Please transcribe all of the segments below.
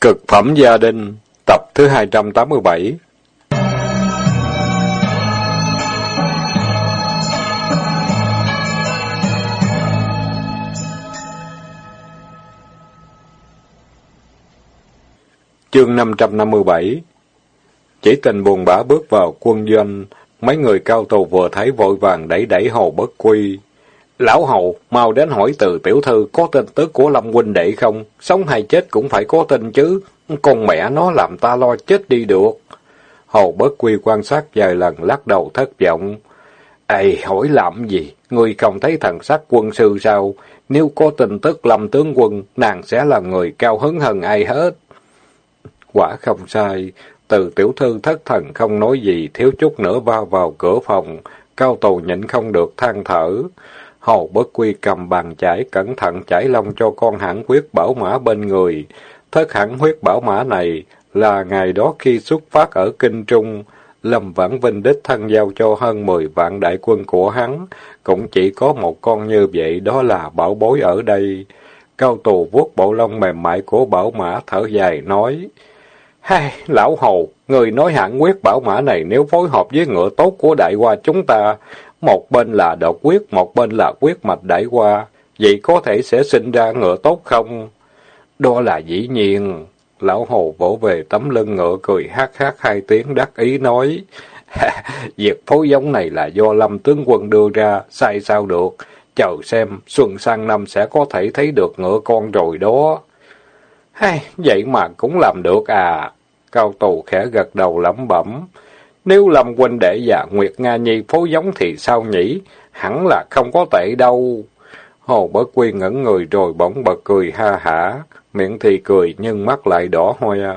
Cực phẩm gia đình, tập thứ 287 Chương 557 Chỉ tình buồn bã bước vào quân doanh, mấy người cao tù vừa thấy vội vàng đẩy đẩy hồ bất quy. Lão Hầu, mau đến hỏi từ tiểu thư có tin tức của Lâm huynh đệ không? Sống hay chết cũng phải có tin chứ. Con mẹ nó làm ta lo chết đi được. hầu bất quy quan sát vài lần lắc đầu thất vọng. Ây, hỏi làm gì? Ngươi không thấy thần sắc quân sư sao? Nếu có tin tức Lâm tướng quân, nàng sẽ là người cao hứng hơn ai hết. Quả không sai. Từ tiểu thư thất thần không nói gì, thiếu chút nữa va vào cửa phòng. Cao tù nhịn không được than thở hầu Bất Quy cầm bàn chải, cẩn thận chải lông cho con hãng huyết bảo mã bên người. Thất hãng huyết bảo mã này là ngày đó khi xuất phát ở Kinh Trung, Lâm Vãn Vinh đích thân giao cho hơn 10 vạn đại quân của hắn, cũng chỉ có một con như vậy, đó là bảo bối ở đây. Cao tù vuốt bộ lông mềm mại của bảo mã thở dài nói, Hai, lão hầu người nói hẳn quyết bảo mã này nếu phối hợp với ngựa tốt của đại hoa chúng ta, một bên là độc quyết, một bên là quyết mạch đại qua. Vậy có thể sẽ sinh ra ngựa tốt không? Đó là dĩ nhiên. Lão Hồ vỗ về tấm lưng ngựa cười hát hát hai tiếng đắc ý nói. Việc phối giống này là do Lâm tướng quân đưa ra, sai sao được. Chờ xem, xuân sang năm sẽ có thể thấy được ngựa con rồi đó. Hay, vậy mà cũng làm được à. Cao tù khẽ gật đầu lẩm bẩm. Nếu Lâm huynh đệ và Nguyệt Nga Nhi phối giống thì sao nhỉ? Hẳn là không có tệ đâu. Hồ Bất Quy ngẩn người rồi bỗng bật cười ha hả, miệng thì cười nhưng mắt lại đỏ hoe.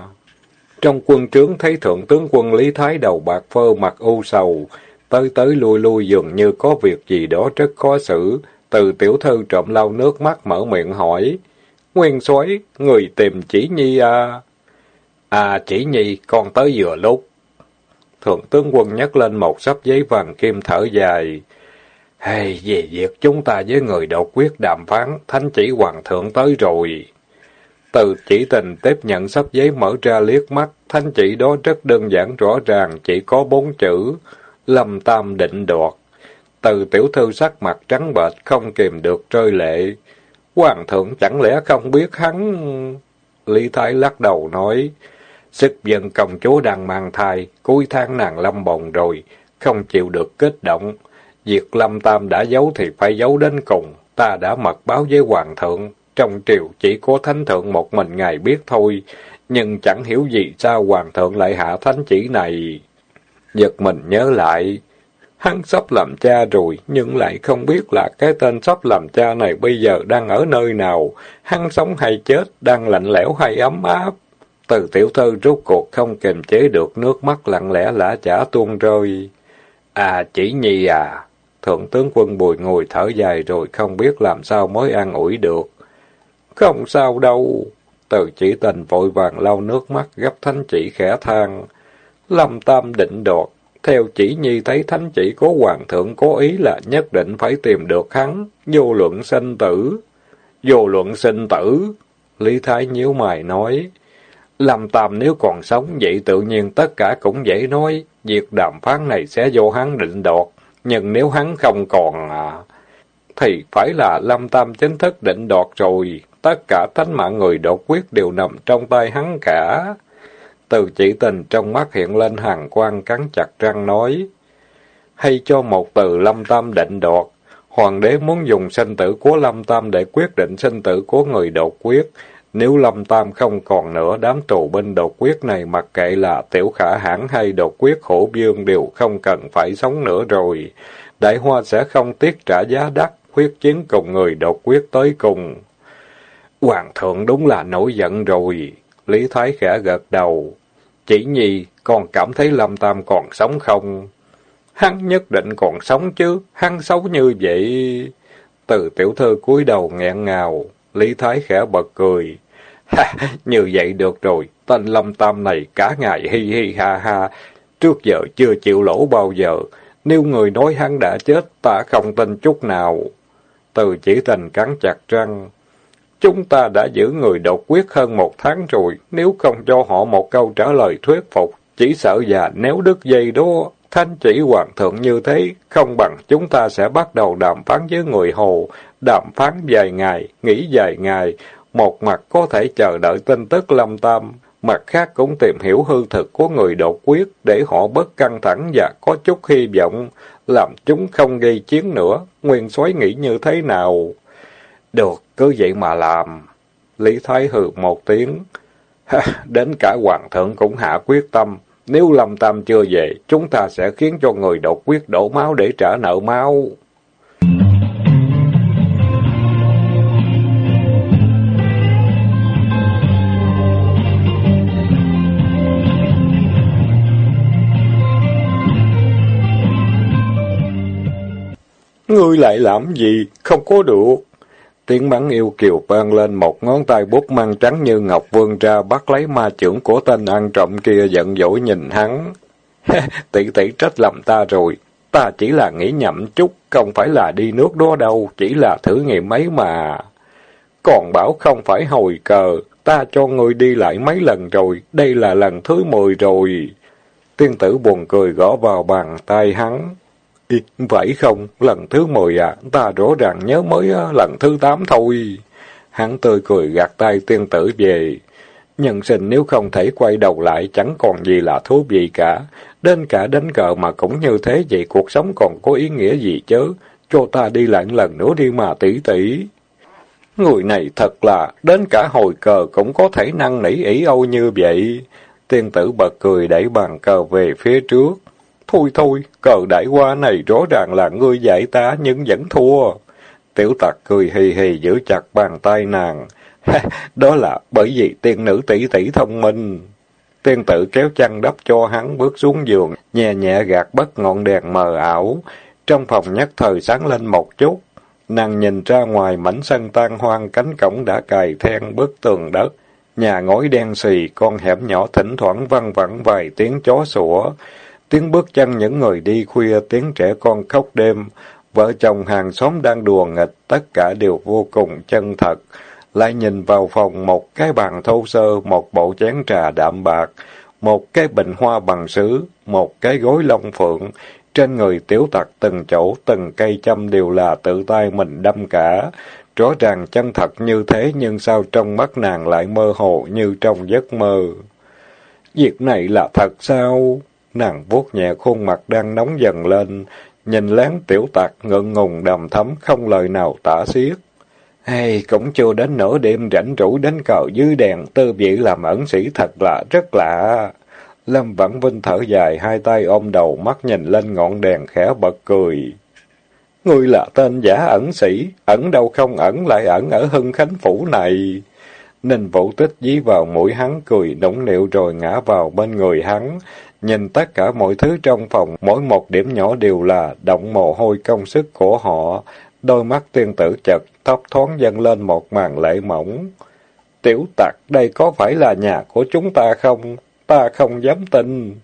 Trong quân trướng thấy thượng tướng quân Lý Thái đầu bạc phơ mặt u sầu, tới tới lui lui dường như có việc gì đó rất khó xử. Từ tiểu thư trộm lau nước mắt mở miệng hỏi, Nguyên soái người tìm chỉ nhi à? À chỉ nhi, con tới vừa lúc. Thượng tướng quân nhấc lên một sắp giấy vàng kim thở dài. Hay về việc chúng ta với người độc quyết đàm phán, thánh chỉ hoàng thượng tới rồi. Từ chỉ tình tiếp nhận sắp giấy mở ra liếc mắt, thánh chỉ đó rất đơn giản rõ ràng, chỉ có bốn chữ, lâm tam định đoạt. Từ tiểu thư sắc mặt trắng bệch, không kìm được rơi lệ. Hoàng thượng chẳng lẽ không biết hắn... Lý Thái lắc đầu nói, Sức dân công chúa đang mang thai, cuối tháng nàng lâm bồng rồi, không chịu được kích động. Việc lâm tam đã giấu thì phải giấu đến cùng, ta đã mật báo với hoàng thượng. Trong triều chỉ có thánh thượng một mình ngài biết thôi, nhưng chẳng hiểu gì sao hoàng thượng lại hạ thánh chỉ này. Giật mình nhớ lại, hắn sắp làm cha rồi, nhưng lại không biết là cái tên sắp làm cha này bây giờ đang ở nơi nào, hắn sống hay chết, đang lạnh lẽo hay ấm áp. Từ tiểu thư rút cuộc không kiềm chế được nước mắt lặng lẽ lã chả tuôn rơi. À chỉ nhi à! Thượng tướng quân bùi ngồi thở dài rồi không biết làm sao mới an ủi được. Không sao đâu. Từ chỉ tình vội vàng lau nước mắt gấp thánh chỉ khẽ than. Lâm tam định đoạt. Theo chỉ nhi thấy thánh chỉ của hoàng thượng cố ý là nhất định phải tìm được hắn. Vô luận sinh tử. Vô luận sinh tử. Lý Thái nhíu mày nói. Lâm Tam nếu còn sống vậy tự nhiên tất cả cũng dễ nói, việc đàm phán này sẽ do hắn định đoạt, nhưng nếu hắn không còn à, thì phải là Lâm Tam chính thức định đoạt rồi, tất cả thánh mạng người đột quyết đều nằm trong tay hắn cả. Từ chỉ tình trong mắt hiện lên hàng quan cắn chặt răng nói, hay cho một từ Lâm Tam định đoạt, Hoàng đế muốn dùng sinh tử của Lâm Tam để quyết định sinh tử của người đột quyết, nếu Lâm Tam không còn nữa, đám tù binh đột quyết này mặc kệ là tiểu khả hãn hay đột quyết khổ dương đều không cần phải sống nữa rồi. Đại Hoa sẽ không tiếc trả giá đắt, quyết chiến cùng người đột quyết tới cùng. Hoàng thượng đúng là nổi giận rồi. Lý Thái khẽ gật đầu. Chỉ nhi, con cảm thấy Lâm Tam còn sống không? Hắn nhất định còn sống chứ, hắn xấu như vậy. Từ tiểu thư cúi đầu nghẹn ngào. Lý Thái khẽ bật cười. Ha, như vậy được rồi, tên Lâm Tam này cả ngày hi hi ha ha, trước giờ chưa chịu lỗ bao giờ. Nếu người nói hắn đã chết, ta không tin chút nào. Từ chỉ tình cắn chặt răng. Chúng ta đã giữ người độc quyết hơn một tháng rồi, nếu không cho họ một câu trả lời thuyết phục, chỉ sợ già nếu đứt dây đó. Thánh chỉ hoàng thượng như thế, không bằng chúng ta sẽ bắt đầu đàm phán với người Hồ, đàm phán vài ngày, nghỉ vài ngày, một mặt có thể chờ đợi tin tức lâm tam, mặt khác cũng tìm hiểu hư thực của người đột quyết để họ bớt căng thẳng và có chút hy vọng, làm chúng không gây chiến nữa. Nguyên soái nghĩ như thế nào? Được, cứ vậy mà làm. Lý Thái hừ một tiếng. Đến cả hoàng thượng cũng hạ quyết tâm. Nếu Lâm Tam chưa về, chúng ta sẽ khiến cho người độc quyết đổ máu để trả nợ máu. Ngươi lại làm gì? Không có được. Tiếng bắn yêu kiều vang lên một ngón tay bút mang trắng như ngọc vươn ra bắt lấy ma trưởng của tên ăn trộm kia giận dỗi nhìn hắn. tỷ tỷ trách lầm ta rồi. Ta chỉ là nghĩ nhậm chút, không phải là đi nước đó đâu, chỉ là thử nghiệm mấy mà. Còn bảo không phải hồi cờ, ta cho ngươi đi lại mấy lần rồi, đây là lần thứ mười rồi. Tiên tử buồn cười gõ vào bàn tay hắn. Vậy không? Lần thứ mười à? Ta rõ ràng nhớ mới à, lần thứ tám thôi. Hắn tươi cười gạt tay tiên tử về. Nhân sinh nếu không thể quay đầu lại chẳng còn gì là thú vị cả. Đến cả đánh cờ mà cũng như thế vậy cuộc sống còn có ý nghĩa gì chứ? Cho ta đi lại lần nữa đi mà tỷ tỷ. Người này thật là, đến cả hồi cờ cũng có thể năng nỉ ý âu như vậy. Tiên tử bật cười đẩy bàn cờ về phía trước. Thôi thôi, cờ đại qua này rõ ràng là ngươi giải tá nhưng vẫn thua. Tiểu tặc cười hì hì giữ chặt bàn tay nàng. Đó là bởi vì tiên nữ tỷ tỷ thông minh. Tiên tử kéo chăn đắp cho hắn bước xuống giường, nhẹ nhẹ gạt bất ngọn đèn mờ ảo. Trong phòng nhất thời sáng lên một chút. Nàng nhìn ra ngoài mảnh sân tan hoang cánh cổng đã cài then bức tường đất. Nhà ngói đen xì, con hẻm nhỏ thỉnh thoảng văng vẳng vài tiếng chó sủa. Tiếng bước chân những người đi khuya, tiếng trẻ con khóc đêm, vợ chồng hàng xóm đang đùa nghịch, tất cả đều vô cùng chân thật. Lại nhìn vào phòng một cái bàn thô sơ, một bộ chén trà đạm bạc, một cái bình hoa bằng sứ, một cái gối lông phượng. Trên người tiểu tặc từng chỗ, từng cây châm đều là tự tay mình đâm cả. Rõ ràng chân thật như thế nhưng sao trong mắt nàng lại mơ hồ như trong giấc mơ. Việc này là thật sao? Nàng vuốt nhẹ khuôn mặt đang nóng dần lên, nhìn lén tiểu tạc ngượng ngùng đầm thấm không lời nào tả xiết. Hay cũng chưa đến nửa đêm rảnh rỗi đến cờ dưới đèn, tư vị làm ẩn sĩ thật là rất lạ. Lâm Vãn Vinh thở dài, hai tay ôm đầu, mắt nhìn lên ngọn đèn khẽ bật cười. Ngươi là tên giả ẩn sĩ, ẩn đâu không ẩn lại ẩn ở Hưng Khánh Phủ này. Ninh Vũ Tích dí vào mũi hắn cười nũng nịu rồi ngã vào bên người hắn, Nhìn tất cả mọi thứ trong phòng, mỗi một điểm nhỏ đều là động mồ hôi công sức của họ. Đôi mắt tiên tử chật, thấp thoáng dâng lên một màn lệ mỏng. Tiểu tặc, đây có phải là nhà của chúng ta không? Ta không dám tin.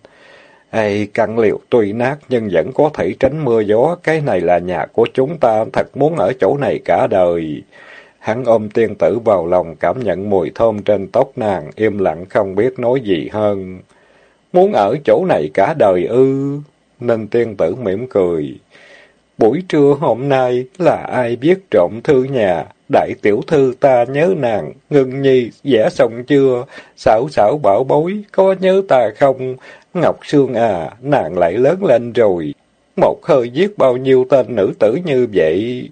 Ây, căn liệu tuy nát nhưng vẫn có thể tránh mưa gió, cái này là nhà của chúng ta, thật muốn ở chỗ này cả đời. Hắn ôm tiên tử vào lòng cảm nhận mùi thơm trên tóc nàng, im lặng không biết nói gì hơn. Muốn ở chỗ này cả đời ư? Nên tiên tử mỉm cười. Buổi trưa hôm nay là ai biết trộm thư nhà? Đại tiểu thư ta nhớ nàng, ngưng nhi, vẽ xong chưa? Xảo xảo bảo bối, có nhớ ta không? Ngọc Sương à, nàng lại lớn lên rồi. Một hơi giết bao nhiêu tên nữ tử như vậy?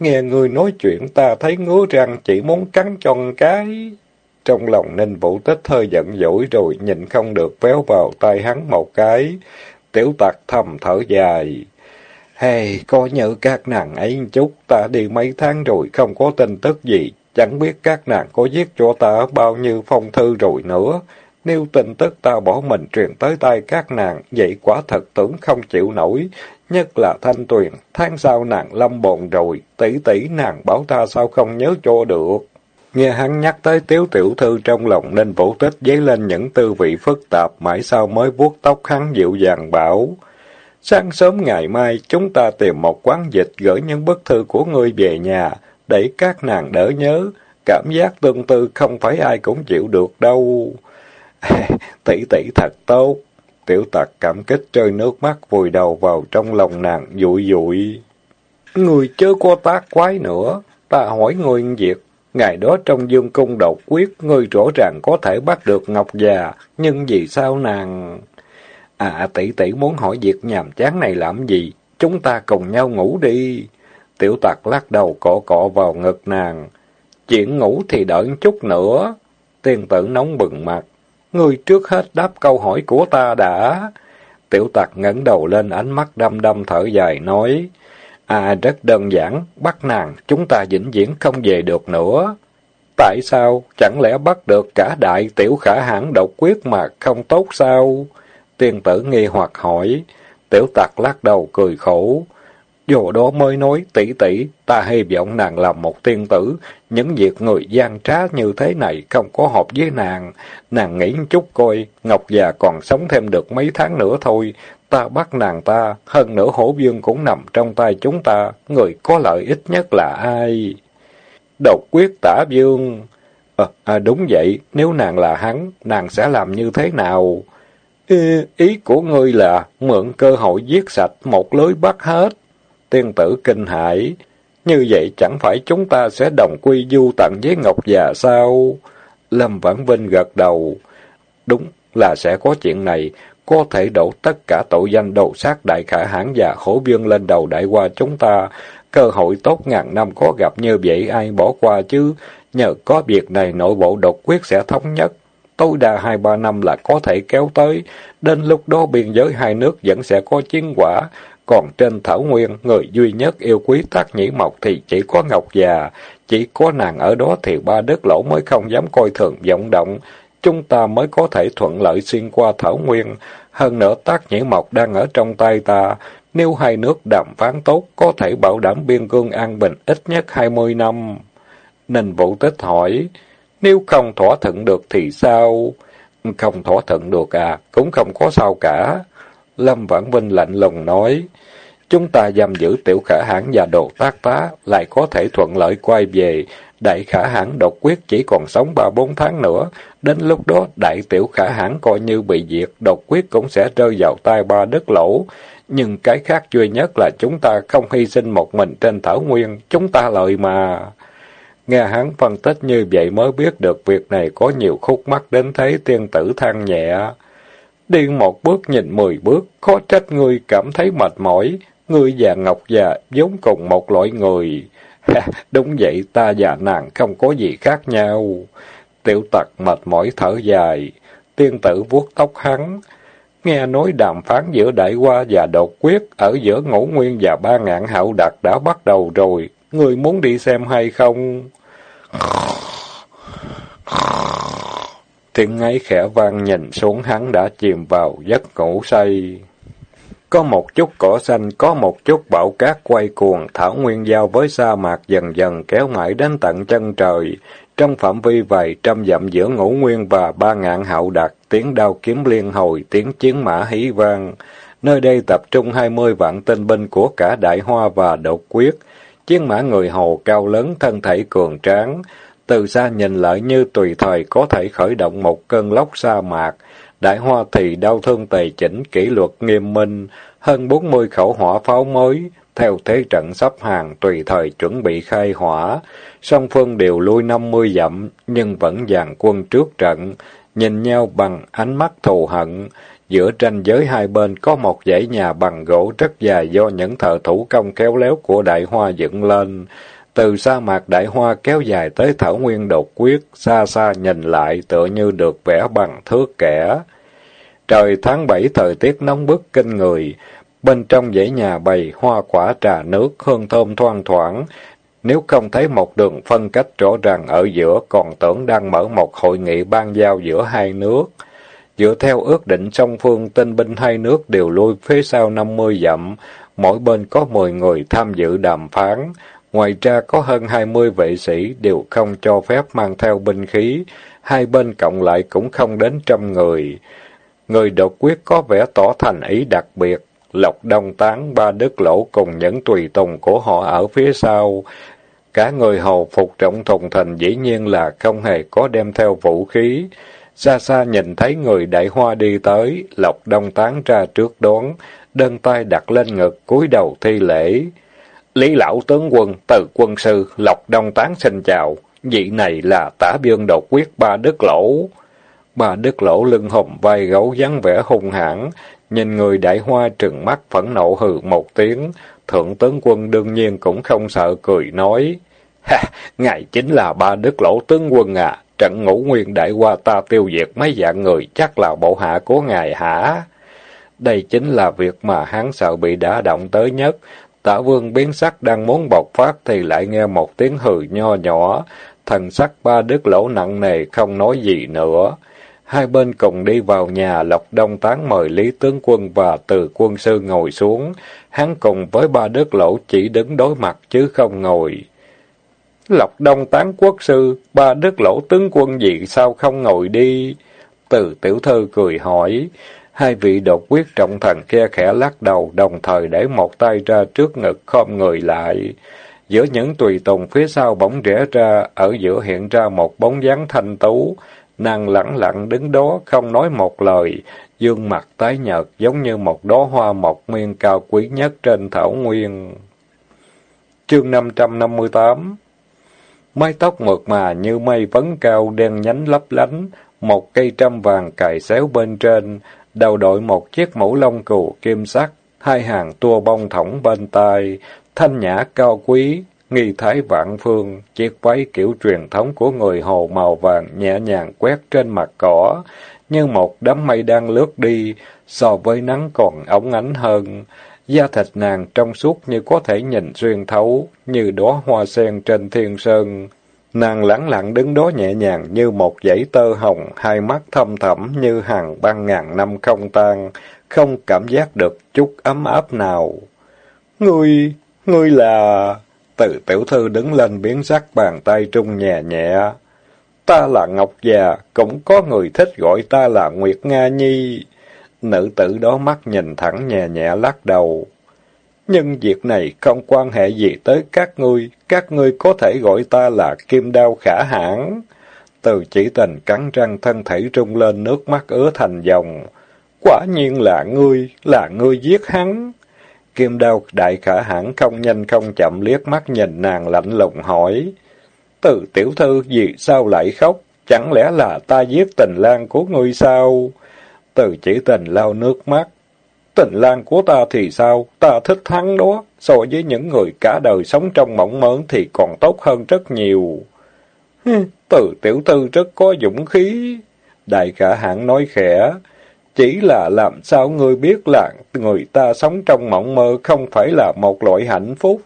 Nghe người nói chuyện ta thấy ngứa răng chỉ muốn cắn cho cái. Trong lòng Ninh Vũ Tích hơi giận dỗi rồi nhìn không được véo vào tay hắn một cái. Tiểu tặc thầm thở dài. Hey, coi như các nàng ấy chút, ta đi mấy tháng rồi không có tin tức gì. Chẳng biết các nàng có giết cho ta bao nhiêu phong thư rồi nữa. Nếu tin tức ta bỏ mình truyền tới tay các nàng, vậy quả thật tưởng không chịu nổi. Nhất là Thanh Tuyền, tháng sau nàng lâm bồn rồi, tỷ tỷ nàng bảo ta sao không nhớ cho được. Nghe hắn nhắc tới tiếu tiểu thư trong lòng nên vũ tích dấy lên những tư vị phức tạp, mãi sau mới vuốt tóc hắn dịu dàng bảo. Sáng sớm ngày mai, chúng ta tìm một quán dịch gửi những bức thư của ngươi về nhà, để các nàng đỡ nhớ. cảm giác tương tư không phải ai cũng chịu được đâu. tỷ tỷ thật tốt. Tiểu tặc cảm kích rơi nước mắt vùi đầu vào trong lòng nàng dụi dụi. Người chớ có tác quái nữa. Ta hỏi người việc. Ngày đó trong dương cung độc quyết, ngươi rõ ràng có thể bắt được Ngọc già, nhưng vì sao nàng... À tỷ tỷ muốn hỏi việc nhàm chán này làm gì? Chúng ta cùng nhau ngủ đi. Tiểu tặc lắc đầu cọ cọ vào ngực nàng. Chuyện ngủ thì đợi chút nữa. Tiên tử nóng bừng mặt. Ngươi trước hết đáp câu hỏi của ta đã. Tiểu tặc ngẩng đầu lên ánh mắt đăm đăm thở dài nói. À rất đơn giản, bắt nàng, chúng ta vĩnh viễn không về được nữa. Tại sao? Chẳng lẽ bắt được cả đại tiểu khả hãn độc quyết mà không tốt sao? Tiên tử nghi hoặc hỏi. Tiểu tặc lắc đầu cười khổ. Dù đó mới nói, tỷ tỷ, ta hy vọng nàng làm một tiên tử. Những việc người gian trá như thế này không có hợp với nàng. Nàng nghĩ chút coi, Ngọc già còn sống thêm được mấy tháng nữa thôi. Ta bắt nàng ta, hơn nữa hổ vương cũng nằm trong tay chúng ta. Người có lợi ích nhất là ai? Độc quyết tả vương À, à, đúng vậy, nếu nàng là hắn, nàng sẽ làm như thế nào? Ý, ý của ngươi là mượn cơ hội giết sạch một lưới bắt hết. Tiên tử kinh hãi. Như vậy chẳng phải chúng ta sẽ đồng quy du tận với Ngọc già sao? Lâm Vãn Vinh gật đầu. Đúng là sẽ có chuyện này, có thể đổ tất cả tội danh đầu sát đại khả hãn và khổ viên lên đầu đại qua chúng ta. Cơ hội tốt ngàn năm có gặp như vậy ai bỏ qua chứ? Nhờ có việc này nội bộ độc quyết sẽ thống nhất. Tối đa hai ba năm là có thể kéo tới. Đến lúc đó biên giới hai nước vẫn sẽ có chiến quả. Còn trên Thảo Nguyên, người duy nhất yêu quý tác nhĩ mộc thì chỉ có Ngọc già. Chỉ có nàng ở đó thì ba đất lỗ mới không dám coi thường vọng động. Chúng ta mới có thể thuận lợi xuyên qua Thảo Nguyên. Hơn nữa tác nhĩ mộc đang ở trong tay ta. Nếu hai nước đàm phán tốt, có thể bảo đảm biên cương an bình ít nhất hai mươi năm. Ninh Vũ Tích hỏi, nếu không thỏa thuận được thì sao? Không thỏa thuận được à, cũng không có sao cả. Lâm Vãn Vinh lạnh lùng nói, chúng ta giam giữ tiểu khả hãn và đồ tác phá lại có thể thuận lợi quay về. Đại khả hãn độc quyết chỉ còn sống ba bốn tháng nữa. Đến lúc đó, đại tiểu khả hãn coi như bị diệt, độc quyết cũng sẽ rơi vào tay ba đất lỗ. Nhưng cái khác duy nhất là chúng ta không hy sinh một mình trên thảo nguyên, chúng ta lợi mà. Nghe hắn phân tích như vậy mới biết được việc này có nhiều khúc mắc đến thấy tiên tử than nhẹ. Đi một bước nhìn mười bước, khó trách ngươi cảm thấy mệt mỏi. Ngươi và Ngọc già giống cùng một loại người. đúng vậy, ta và nàng không có gì khác nhau. Tiểu tặc mệt mỏi thở dài. Tiên tử vuốt tóc hắn. Nghe nói đàm phán giữa đại qua và đột quyết ở giữa ngũ nguyên và ba ngạn hậu đặc đã bắt đầu rồi. Người muốn đi xem hay không? Tiếng ấy khẽ vang nhìn xuống hắn đã chìm vào giấc ngủ say. Có một chút cỏ xanh, có một chút bão cát quay cuồng, thảo nguyên giao với sa mạc dần dần kéo mãi đến tận chân trời. Trong phạm vi vài trăm dặm giữa ngũ nguyên và ba ngạn hậu đặc, tiếng đao kiếm liên hồi, tiếng chiến mã hí vang. Nơi đây tập trung hai mươi vạn tinh binh của cả Đại Hoa và Đột Quyết. Chiến mã người Hồ cao lớn, thân thể cường tráng. Từ xa nhìn lại như tùy thời có thể khởi động một cơn lốc sa mạc. Đại Hoa thì đau thương tề chỉnh, kỷ luật nghiêm minh, hơn bốn mươi khẩu hỏa pháo mới, theo thế trận sắp hàng tùy thời chuẩn bị khai hỏa. Song phương đều lui năm mươi dặm, nhưng vẫn dàn quân trước trận, nhìn nhau bằng ánh mắt thù hận. Giữa tranh giới hai bên có một dãy nhà bằng gỗ rất dài do những thợ thủ công kéo léo của đại hoa dựng lên. Từ sa mạc đại hoa kéo dài tới thảo nguyên đột quyết, xa xa nhìn lại tựa như được vẽ bằng thước kẻ. Trời tháng bảy thời tiết nóng bức kinh người, bên trong dãy nhà bày hoa quả trà nước, hương thơm thoang thoảng. Nếu không thấy một đường phân cách rõ ràng ở giữa, còn tưởng đang mở một hội nghị ban giao giữa hai nước. Dựa theo ước định song phương, tinh binh hai nước đều lui phía sau năm mươi dặm, mỗi bên có mười người tham dự đàm phán. Ngoài ra có hơn hai mươi vệ sĩ đều không cho phép mang theo binh khí, hai bên cộng lại cũng không đến trăm người. Người độc quyết có vẻ tỏ thành ý đặc biệt, Lộc Đông Tán, ba đức lỗ cùng những tùy tùng của họ ở phía sau. Cả người hầu phục trọng thùng thành dĩ nhiên là không hề có đem theo vũ khí. Xa xa nhìn thấy người đại hoa đi tới, Lộc Đông tán ra trước đón, đơn tay đặt lên ngực, cúi đầu thi lễ. Lý lão tướng quân, từ quân sư, Lộc Đông tán xin chào. Vị này là tả biên đột quyết ba đức lỗ. Ba đức lỗ lưng hồng vai gấu dáng vẻ hung hãn, nhìn người đại hoa trừng mắt phẫn nộ hừ một tiếng. Thượng tướng quân đương nhiên cũng không sợ cười nói. Ha, ngài chính là ba đức lỗ tướng quân à, trận ngũ nguyên đại hoa ta tiêu diệt mấy dạng người chắc là bộ hạ của ngài hả? Đây chính là việc mà hắn sợ bị đả động tới nhất. Tả vương biến sắc đang muốn bộc phát thì lại nghe một tiếng hừ nho nhỏ. Thần sắc ba đức lỗ nặng nề không nói gì nữa. Hai bên cùng đi vào nhà, Lộc Đông Tán mời Lý Tướng Quân và Từ Quân Sư ngồi xuống. Hắn cùng với ba đức lỗ chỉ đứng đối mặt chứ không ngồi. Lộc Đông Tán Quốc Sư, ba đức lỗ tướng quân gì sao không ngồi đi? Từ tiểu thư cười hỏi. Hai vị đột quyết trọng thần kia khẽ lắc đầu, đồng thời để một tay ra trước ngực khom người lại. Giữa những tùy tùng phía sau bỗng rẽ ra, ở giữa hiện ra một bóng dáng thanh tú. Nàng lặng lặng đứng đó, không nói một lời, dương mặt tái nhợt giống như một đóa hoa mọc miên cao quý nhất trên thảo nguyên. Chương 558 Mái tóc mượt mà như mây vấn cao đen nhánh lấp lánh, một cây trăm vàng cài xéo bên trên, đầu đội một chiếc mũ lông cừu kim sắc, hai hàng tua bông thõng bên tai, thanh nhã cao quý, nghi thái vạn phương, chiếc váy kiểu truyền thống của người Hồ màu vàng nhẹ nhàng quét trên mặt cỏ, như một đám mây đang lướt đi, so với nắng còn ống ánh hơn. Da thịt nàng trong suốt như có thể nhìn xuyên thấu, như đóa hoa sen trên thiên sơn. Nàng lẳng lặng đứng đó nhẹ nhàng như một dãy tơ hồng, hai mắt thâm thẳm như hàng băng ngàn năm không tan, không cảm giác được chút ấm áp nào. Ngươi, ngươi là... Từ tiểu thư đứng lên biến sắc bàn tay trung nhẹ nhẹ. Ta là Ngọc già, cũng có người thích gọi ta là Nguyệt Nga Nhi. Nữ tử đó mắt nhìn thẳng nhẹ nhẹ lắc đầu. Nhưng việc này không quan hệ gì tới các ngươi, các ngươi có thể gọi ta là Kim Đao Khả Hãn. Từ chỉ tình cắn răng thân thể trung lên nước mắt ứa thành dòng. Quả nhiên là ngươi, là ngươi giết hắn. Kim Đao Đại Khả Hãn không nhanh không chậm liếc mắt nhìn nàng lạnh lùng hỏi. Từ tiểu thư vì sao lại khóc? Chẳng lẽ là ta giết tình lang của ngươi sao? Từ chỉ tình lau nước mắt. Tình lang của ta thì sao? Ta thích hắn đó. So với những người cả đời sống trong mộng mơ thì còn tốt hơn rất nhiều. Từ tiểu thư rất có dũng khí. Đại khả hãng nói khẽ. Chỉ là làm sao ngươi biết là người ta sống trong mộng mơ không phải là một loại hạnh phúc.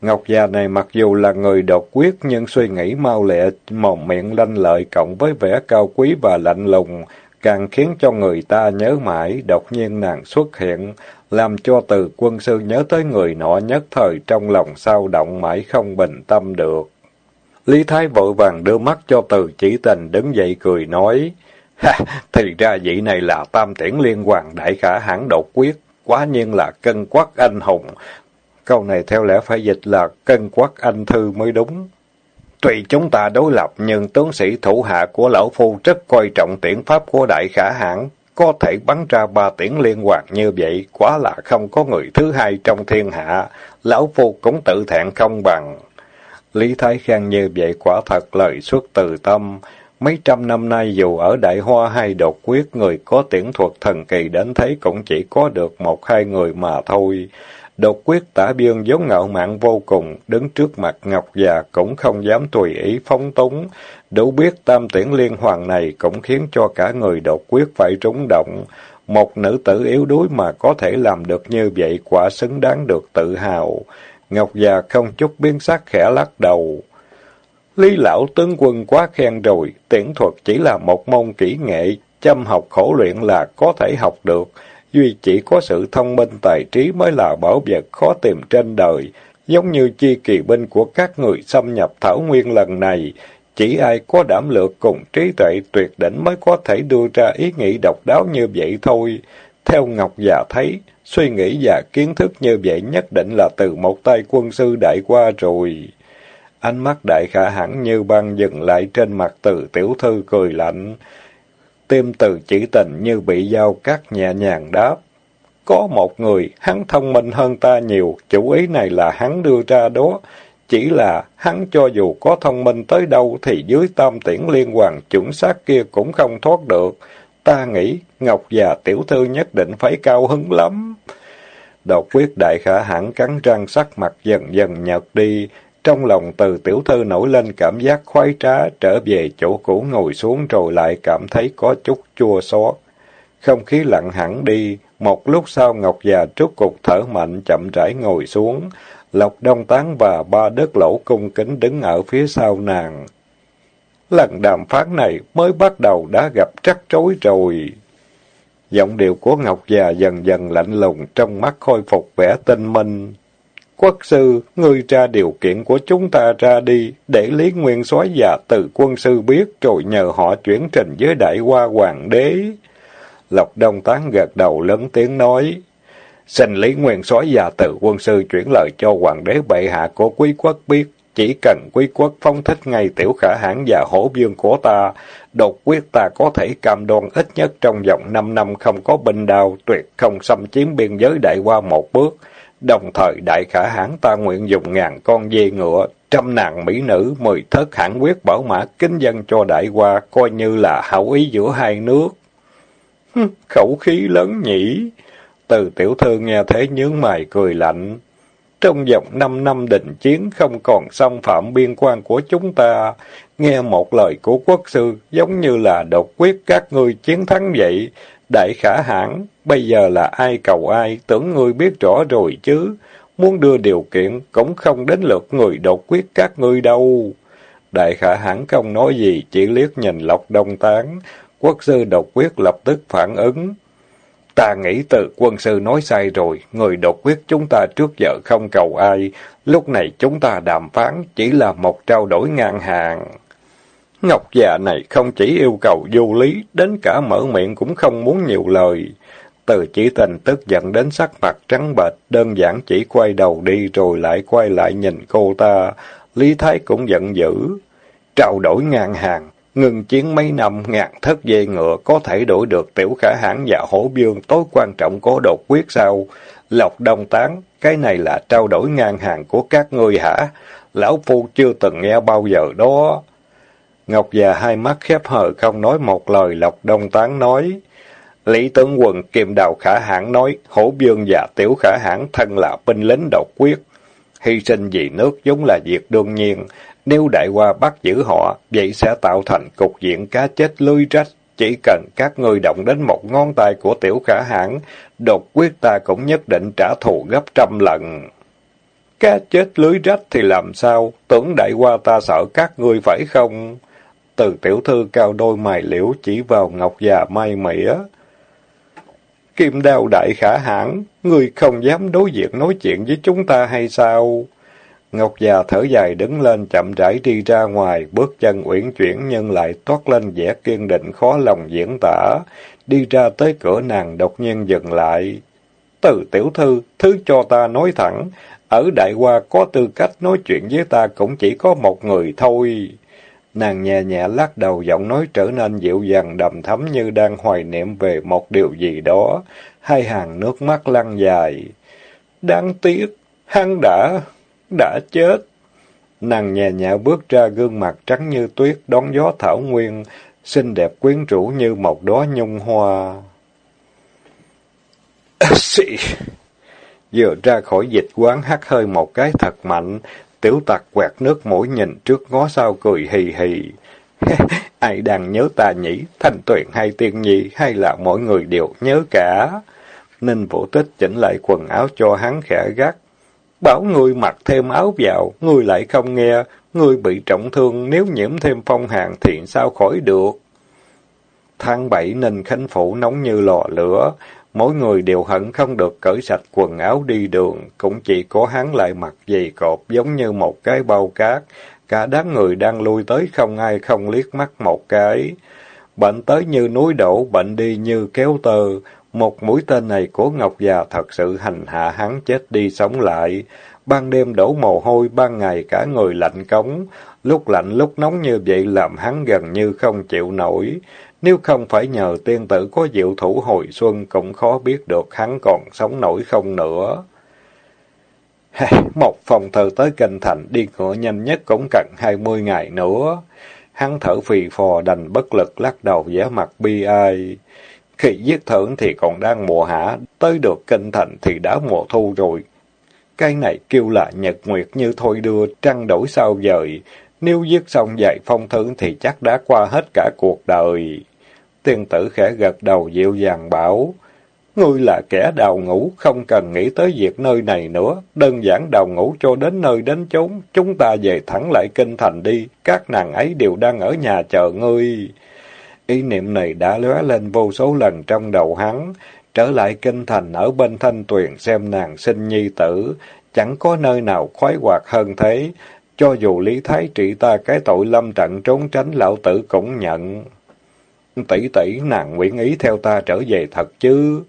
Ngọc già này mặc dù là người độc quyết nhưng suy nghĩ mau lẹ, mồm miệng lanh lợi cộng với vẻ cao quý và lạnh lùng, càng khiến cho người ta nhớ mãi, đột nhiên nàng xuất hiện, làm cho từ quân sư nhớ tới người nọ nhất thời trong lòng sao động mãi không bình tâm được. Lý Thái vội vàng đưa mắt cho từ chỉ tình đứng dậy cười nói, Ha, thì ra vị này là tam tiễn liên hoàng đại khả hãn đột quyết, quá nhiên là cân quắc anh hùng. Câu này theo lẽ phải dịch là cân quắc anh thư mới đúng. Tuy chúng ta đối lập nhưng tướng sĩ thủ hạ của lão phu rất coi trọng tiễn pháp của đại khả hãn, có thể bắn ra ba tiễn liên hoàn như vậy, quá là không có người thứ hai trong thiên hạ, lão phu cũng tự thẹn không bằng. Lý Thái khen như vậy quả thật lời xuất từ tâm, mấy trăm năm nay dù ở Đại Hoa hay đột quyết, người có tiễn thuật thần kỳ đến thấy cũng chỉ có được một hai người mà thôi. Đột quyết tả biên giống ngạo mạn vô cùng, đứng trước mặt Ngọc già cũng không dám tùy ý phóng túng. Đủ biết tam tiễn liên hoàng này cũng khiến cho cả người đột quyết phải trúng động. Một nữ tử yếu đuối mà có thể làm được như vậy quả xứng đáng được tự hào. Ngọc già không chút biến sắc khẽ lắc đầu. Lý lão tướng quân quá khen rồi, tiễn thuật chỉ là một môn kỹ nghệ, chăm học khổ luyện là có thể học được. Duy chỉ có sự thông minh tài trí mới là bảo vật khó tìm trên đời, giống như chi kỳ binh của các người xâm nhập Thảo Nguyên lần này. Chỉ ai có đảm lược cùng trí tuệ tuyệt đỉnh mới có thể đưa ra ý nghĩ độc đáo như vậy thôi. Theo Ngọc già thấy, suy nghĩ và kiến thức như vậy nhất định là từ một tay quân sư đại qua rồi. Ánh mắt đại khả hẳn như băng dừng lại trên mặt từ tiểu thư cười lạnh. Tim từ chỉ tình như bị dao cắt nhẹ nhàng đáp. Có một người, hắn thông minh hơn ta nhiều, chủ ý này là hắn đưa ra đó. Chỉ là hắn cho dù có thông minh tới đâu thì dưới tam tiễn liên hoàng chuẩn xác kia cũng không thoát được. Ta nghĩ Ngọc già tiểu thư nhất định phải cao hứng lắm. Độc quyết đại khả hãn cắn răng sắc mặt dần dần nhợt đi. Trong lòng từ tiểu thư nổi lên cảm giác khoái trá, trở về chỗ cũ ngồi xuống rồi lại cảm thấy có chút chua xót. Không khí lặng hẳn đi, một lúc sau Ngọc già trút cục thở mạnh chậm rãi ngồi xuống. Lộc Đông Tán và ba đất lỗ cung kính đứng ở phía sau nàng. Lần đàm phán này mới bắt đầu đã gặp trắc rối rồi. Giọng điệu của Ngọc già dần dần lạnh lùng, trong mắt khôi phục vẻ tinh minh. Quốc sư, ngươi ra điều kiện của chúng ta ra đi, để Lý Nguyên soái và từ quân sư biết, rồi nhờ họ chuyển trình với đại hoa hoàng đế. Lộc Đông Tán gật đầu lớn tiếng nói, xin Lý Nguyên soái và từ quân sư chuyển lời cho hoàng đế bệ hạ của quý quốc biết, chỉ cần quý quốc phong thích ngay tiểu khả hãn và hổ vương của ta, đột quyết ta có thể cam đoan ít nhất trong vòng năm năm không có binh đao, tuyệt không xâm chiếm biên giới đại qua một bước. Đồng thời đại khả hãn ta nguyện dùng ngàn con dê ngựa, trăm nàng mỹ nữ, mười thất hãn quyết bảo mã kính dân cho đại qua, coi như là hảo ý giữa hai nước. Khẩu khí lớn nhỉ? Từ tiểu thư nghe thế nhướng mày cười lạnh. Trong vòng năm năm định chiến không còn xâm phạm biên quan của chúng ta. Nghe một lời của quốc sư giống như là đột quyết các ngươi chiến thắng vậy. Đại khả hãn, bây giờ là ai cầu ai, tưởng ngươi biết rõ rồi chứ. Muốn đưa điều kiện cũng không đến lượt người đột quyết các ngươi đâu. Đại khả hãn không nói gì, chỉ liếc nhìn Lộc Đông Tán. Quốc sư đột quyết lập tức phản ứng. Ta nghĩ từ quân sư nói sai rồi, người đột quyết chúng ta trước giờ không cầu ai, lúc này chúng ta đàm phán chỉ là một trao đổi ngang hàng. Ngọc già này không chỉ yêu cầu vô lý, đến cả mở miệng cũng không muốn nhiều lời. Từ chỉ tình tức giận đến sắc mặt trắng bệch, đơn giản chỉ quay đầu đi rồi lại quay lại nhìn cô ta. Lý Thái cũng giận dữ. Trao đổi ngang hàng, ngừng chiến mấy năm ngàn thất dây ngựa có thể đổi được tiểu khả hãn và hổ dương tối quan trọng có đột quyết sao? Lộc đông tán, cái này là trao đổi ngang hàng của các ngươi hả? Lão Phu chưa từng nghe bao giờ đó. Ngọc già hai mắt khép hờ không nói một lời Lộc Đông Tán nói. Lý tướng quân kiềm đào khả hãn nói, hổ dương và tiểu khả hãn thân là binh lính độc quyết. Hy sinh vì nước giống là việc đương nhiên. Nếu đại qua bắt giữ họ, vậy sẽ tạo thành cục diện cá chết lưới rách. Chỉ cần các ngươi động đến một ngón tay của tiểu khả hãn, độc quyết ta cũng nhất định trả thù gấp trăm lần. Cá chết lưới rách thì làm sao? Tưởng đại qua ta sợ các ngươi phải không? Từ tiểu thư cao đôi mày liễu chỉ vào ngọc già may mỉa. Kim đao đại khả hãn, ngươi không dám đối diện nói chuyện với chúng ta hay sao? Ngọc già thở dài đứng lên chậm rãi đi ra ngoài, bước chân uyển chuyển nhưng lại toát lên vẻ kiên định khó lòng diễn tả. Đi ra tới cửa nàng đột nhiên dừng lại. Từ tiểu thư, thứ cho ta nói thẳng, ở Đại Hoa có tư cách nói chuyện với ta cũng chỉ có một người thôi. Nàng nhẹ nhẹ lắc đầu giọng nói trở nên dịu dàng đầm thấm như đang hoài niệm về một điều gì đó. Hai hàng nước mắt lăn dài. Đáng tiếc, hắn đã, đã chết. Nàng nhẹ nhẹ bước ra gương mặt trắng như tuyết đón gió thảo nguyên, xinh đẹp quyến rũ như một đóa nhung hoa. À, Xị! Vừa ra khỏi dịch quán hắt hơi một cái thật mạnh, Tiểu tặc quẹt nước mũi nhìn trước ngó sau cười hì hì. Ai đang nhớ ta nhỉ? Thanh tuyền hay tiên nhi hay là mọi người đều nhớ cả? Ninh vũ tích chỉnh lại quần áo cho hắn khẽ gắt. Bảo ngươi mặc thêm áo vào, ngươi lại không nghe. Ngươi bị trọng thương, nếu nhiễm thêm phong hàn thì sao khỏi được? Tháng bảy Ninh Khánh Phủ nóng như lò lửa. Mỗi người đều hận không được cởi sạch quần áo đi đường, cũng chỉ có hắn lại mặc giày cộp giống như một cái bao cát. Cả đám người đang lui tới không ai không liếc mắt một cái. Bệnh tới như núi đổ, bệnh đi như kéo tơ. Một mũi tên này của Ngọc già thật sự hành hạ hắn chết đi sống lại. ban đêm đổ mồ hôi, ban ngày cả người lạnh cống, lúc lạnh lúc nóng như vậy làm hắn gần như không chịu nổi. Nếu không phải nhờ tiên tử có diệu thủ hồi xuân cũng khó biết được hắn còn sống nổi không nữa. Một phòng thờ tới kinh thành đi ngựa nhanh nhất cũng cần hai mươi ngày nữa. Hắn thở phì phò đành bất lực lắc đầu vẻ mặt bi ai. Khi giết thưởng thì còn đang mùa hạ, tới được kinh thành thì đã mùa thu rồi. Cái này kêu là nhật nguyệt như thôi đưa, trăng đổi sao dời. Nếu giết xong dạy phong thưởng thì chắc đã qua hết cả cuộc đời. Tiên tử khẽ gật đầu dịu dàng bảo, Ngươi là kẻ đào ngũ, không cần nghĩ tới việc nơi này nữa. Đơn giản đào ngũ cho đến nơi đến chốn, chúng ta về thẳng lại kinh thành đi. Các nàng ấy đều đang ở nhà chờ ngươi. Ý niệm này đã lóe lên vô số lần trong đầu hắn. Trở lại kinh thành ở bên thanh tuyền xem nàng sinh nhi tử. Chẳng có nơi nào khoái hoạt hơn thế. Cho dù Lý Thái trị ta cái tội lâm trận trốn tránh lão tử cũng nhận. Tỷ tỷ nàng nguyện ý theo ta trở về thật chứ?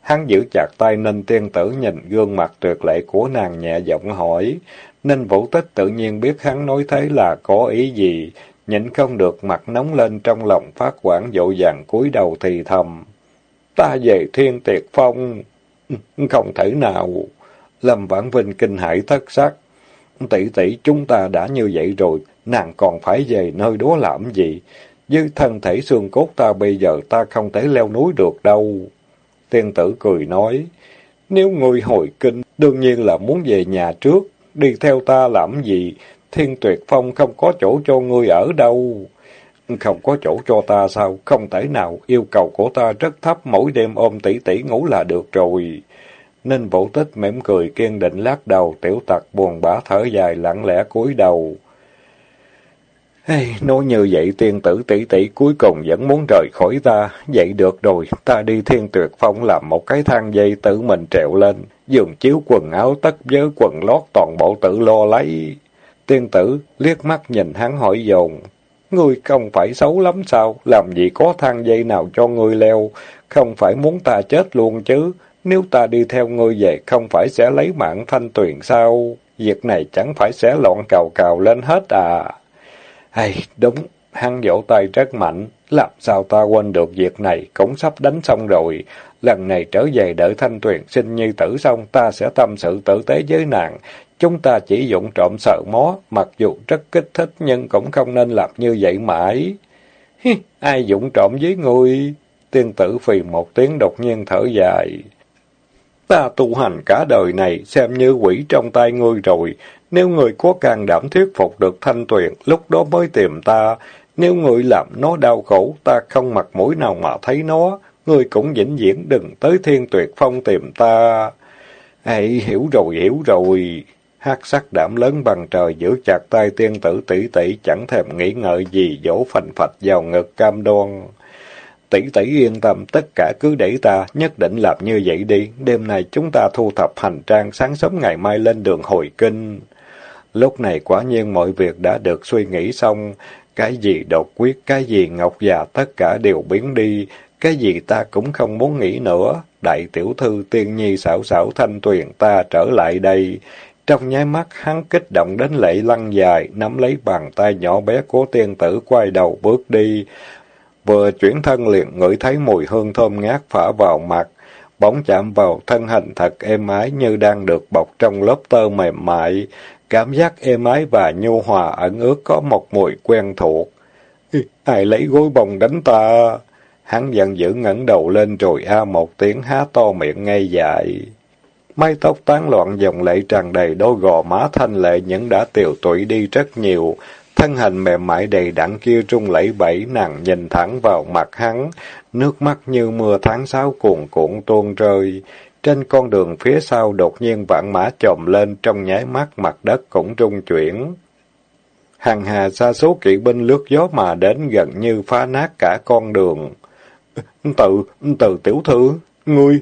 Hắn giữ chặt tay Ninh tiên tử nhìn gương mặt tuyệt lệ của nàng nhẹ giọng hỏi. Ninh vũ tích tự nhiên biết hắn nói thế là có ý gì, nhịn không được mặt nóng lên trong lòng phát quản dội vàng cúi đầu thì thầm. Ta về thiên tiệt phong. Không thể nào. Lâm Vãn Vinh kinh hãi thất sắc. Tỷ tỷ chúng ta đã như vậy rồi, nàng còn phải về nơi đó làm gì? Với thân thể xương cốt ta bây giờ ta không thể leo núi được đâu. Tiên tử cười nói, nếu ngươi hồi kinh, đương nhiên là muốn về nhà trước, đi theo ta làm gì? Thiên tuyệt phong không có chỗ cho ngươi ở đâu. Không có chỗ cho ta sao? Không thể nào, yêu cầu của ta rất thấp, mỗi đêm ôm tỷ tỷ ngủ là được rồi. Nên vũ tích mỉm cười kiên định lắc đầu, tiểu tặc buồn bã thở dài lặng lẽ cúi đầu. Hey, nói như vậy tiên tử tỷ tỷ cuối cùng vẫn muốn rời khỏi ta. Vậy được rồi, ta đi thiên tuyệt phong làm một cái thang dây tự mình trèo lên. Giường chiếu quần áo tất với quần lót toàn bộ tự lo lấy. Tiên tử liếc mắt nhìn hắn hỏi dồn. Ngươi không phải xấu lắm sao? Làm gì có thang dây nào cho ngươi leo? Không phải muốn ta chết luôn chứ? Nếu ta đi theo ngươi về không phải sẽ lấy mạng thanh tuyền sao? Việc này chẳng phải sẽ loạn cào cào lên hết à? Hay, đúng, hắn vỗ tay rất mạnh. Làm sao ta quên được việc này, cũng sắp đánh xong rồi. Lần này trở về đợi thanh tuyền sinh như tử xong, ta sẽ tâm sự tử tế với nàng. Chúng ta chỉ dụng trộm sợ mó, mặc dù rất kích thích nhưng cũng không nên làm như vậy mãi. Hi, ai dụng trộm với ngươi? Tiên tử phì một tiếng đột nhiên thở dài. Ta tu hành cả đời này, xem như quỷ trong tay ngươi rồi. Nếu người có can đảm thuyết phục được thanh tuyền, lúc đó mới tìm ta. Nếu người làm nó đau khổ, ta không mặt mũi nào mà thấy nó. Ngươi cũng vĩnh viễn đừng tới thiên tuyệt phong tìm ta. Ê, hiểu rồi, hiểu rồi. Hát sắc đảm lớn bằng trời giữ chặt tay tiên tử tỷ tỷ chẳng thèm nghĩ ngợi gì dỗ phành phạch vào ngực cam đoan. Tỷ tỷ yên tâm, tất cả cứ để ta, nhất định làm như vậy đi. Đêm nay chúng ta thu thập hành trang, sáng sớm ngày mai lên đường hồi kinh. Lúc này quả nhiên mọi việc đã được suy nghĩ xong. Cái gì đột quyết, cái gì ngọc già, tất cả đều biến đi. Cái gì ta cũng không muốn nghĩ nữa. Đại tiểu thư tiên nhi xảo xảo thanh tuyền ta trở lại đây. Trong nháy mắt hắn kích động đến lệ lăn dài, nắm lấy bàn tay nhỏ bé của tiên tử quay đầu bước đi. Vừa chuyển thân liền ngửi thấy mùi hương thơm ngát phả vào mặt, bóng chạm vào thân hình thật êm ái như đang được bọc trong lớp tơ mềm mại. Cảm giác êm ái và nhu hòa ẩn ướt có một mùi quen thuộc. Ai lấy gối bồng đánh ta? Hắn giận dữ ngẩng đầu lên rồi a một tiếng há to miệng ngay dại. Mái tóc tán loạn dòng lệ tràn đầy đôi gò má thanh lệ những đã tiều tụy đi rất nhiều. Thân hình mềm mại đầy đặn kia trung lẫy bẫy nàng nhìn thẳng vào mặt hắn, nước mắt như mưa tháng sáu cuồn cuộn tuôn rơi. Trên con đường phía sau đột nhiên vạn mã chồm lên trong nháy mắt mặt đất cũng rung chuyển. Hàng hà xa số kỵ binh lướt gió mà đến gần như phá nát cả con đường. Tự, từ tiểu thư, ngươi,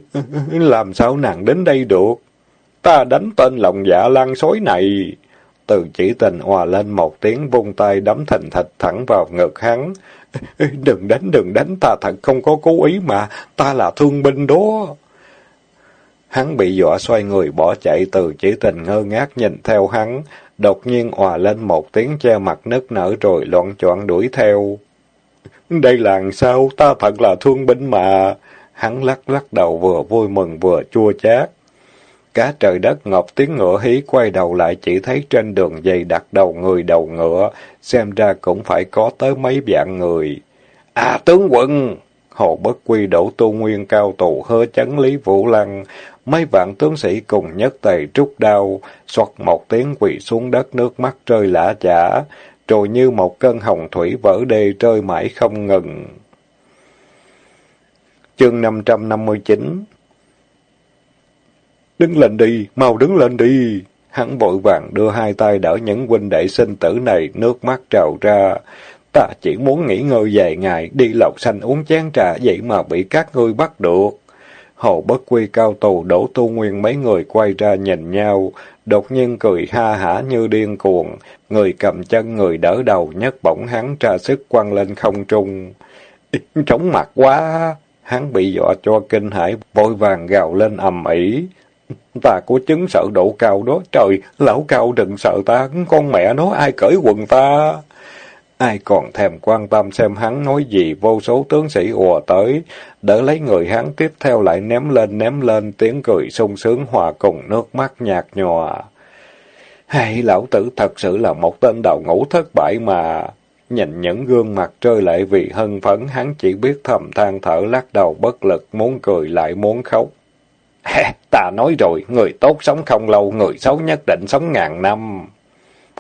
làm sao nàng đến đây được? Ta đánh tên lòng dạ lan sói này. Từ chỉ tình hòa lên một tiếng vung tay đấm thình thịch thẳng vào ngực hắn. Đừng đánh, đừng đánh, ta thật không có cố ý mà, ta là thương binh đó. Hắn bị dọa xoay người bỏ chạy từ chỉ tình ngơ ngác nhìn theo hắn, đột nhiên òa lên một tiếng che mặt nứt nở rồi loạn choạng đuổi theo. Đây là sao? Ta thật là thương binh mà. Hắn lắc lắc đầu vừa vui mừng vừa chua chát. Cả trời đất ngọc tiếng ngựa hí quay đầu lại chỉ thấy trên đường dày đặt đầu người đầu ngựa, xem ra cũng phải có tới mấy vạn người. À tướng quân! Hồ Bất Quy đổ tu nguyên cao tù hơ chấn Lý Vũ Lăng, mấy vạn tướng sĩ cùng nhất tề trút đao, xoặt một tiếng quỳ xuống đất nước mắt rơi lã chả, rồi như một cơn hồng thủy vỡ đê rơi mãi không ngừng. Chương 559 Đứng lên đi, mau đứng lên đi! Hắn vội vàng đưa hai tay đỡ những huynh đệ sinh tử này, nước mắt trào ra. Ta chỉ muốn nghỉ ngơi vài ngày, đi lọc xanh uống chén trà, vậy mà bị các ngươi bắt được. Hồ Bất Quy cao tù đổ tu nguyên mấy người quay ra nhìn nhau, đột nhiên cười ha hả như điên cuồng, người cầm chân người đỡ đầu nhấc bổng hắn tra sức quăng lên không trung. Trống mặt quá! Hắn bị dọa cho kinh hãi, vội vàng gào lên ầm ĩ. Ta có chứng sợ độ cao đó, trời, lão cao đừng sợ ta, con mẹ nó ai cởi quần ta. Ai còn thèm quan tâm xem hắn nói gì, vô số tướng sĩ ùa tới, đỡ lấy người hắn tiếp theo lại ném lên ném lên, tiếng cười sung sướng hòa cùng nước mắt nhạt nhòa. Hay lão tử thật sự là một tên đầu ngủ thất bại mà. Nhìn những gương mặt rơi lại vì hân phấn, hắn chỉ biết thầm than thở lắc đầu bất lực, muốn cười lại muốn khóc. Ta nói rồi, người tốt sống không lâu, người xấu nhất định sống ngàn năm.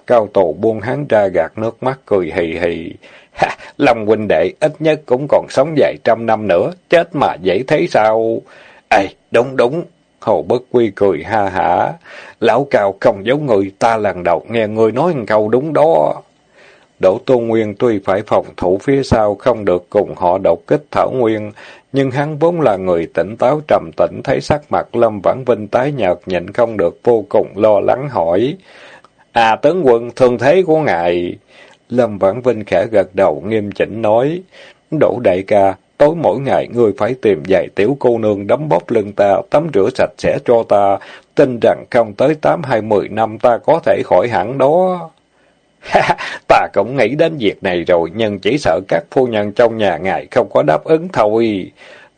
Cao tổ buông hắn ra gạt nước mắt cười hì hì. Ha, Long huynh đệ ít nhất cũng còn sống vài trăm năm nữa, chết mà dễ thấy sao? Ê, đúng đúng. Hồ Bất Quy cười ha hả. Lão Cao không giấu người, ta lần đầu nghe người nói một câu đúng đó. Đỗ Tôn Nguyên tuy phải phòng thủ phía sau không được cùng họ độc kích Thảo Nguyên, nhưng hắn vốn là người tỉnh táo trầm tĩnh thấy sắc mặt Lâm Vãn Vinh tái nhợt nhịn không được vô cùng lo lắng hỏi. À tướng quân, thương thế của ngài. Lâm Vãn Vinh khẽ gật đầu nghiêm chỉnh nói. Đỗ đại ca, tối mỗi ngày ngươi phải tìm vài tiểu cô nương đấm bóp lưng ta, tắm rửa sạch sẽ cho ta. Tin rằng không tới tám hai mười năm ta có thể khỏi hẳn đó. Ta cũng nghĩ đến việc này rồi, nhưng chỉ sợ các phu nhân trong nhà ngài không có đáp ứng thôi.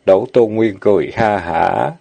Đỗ Tu Nguyên cười ha hả.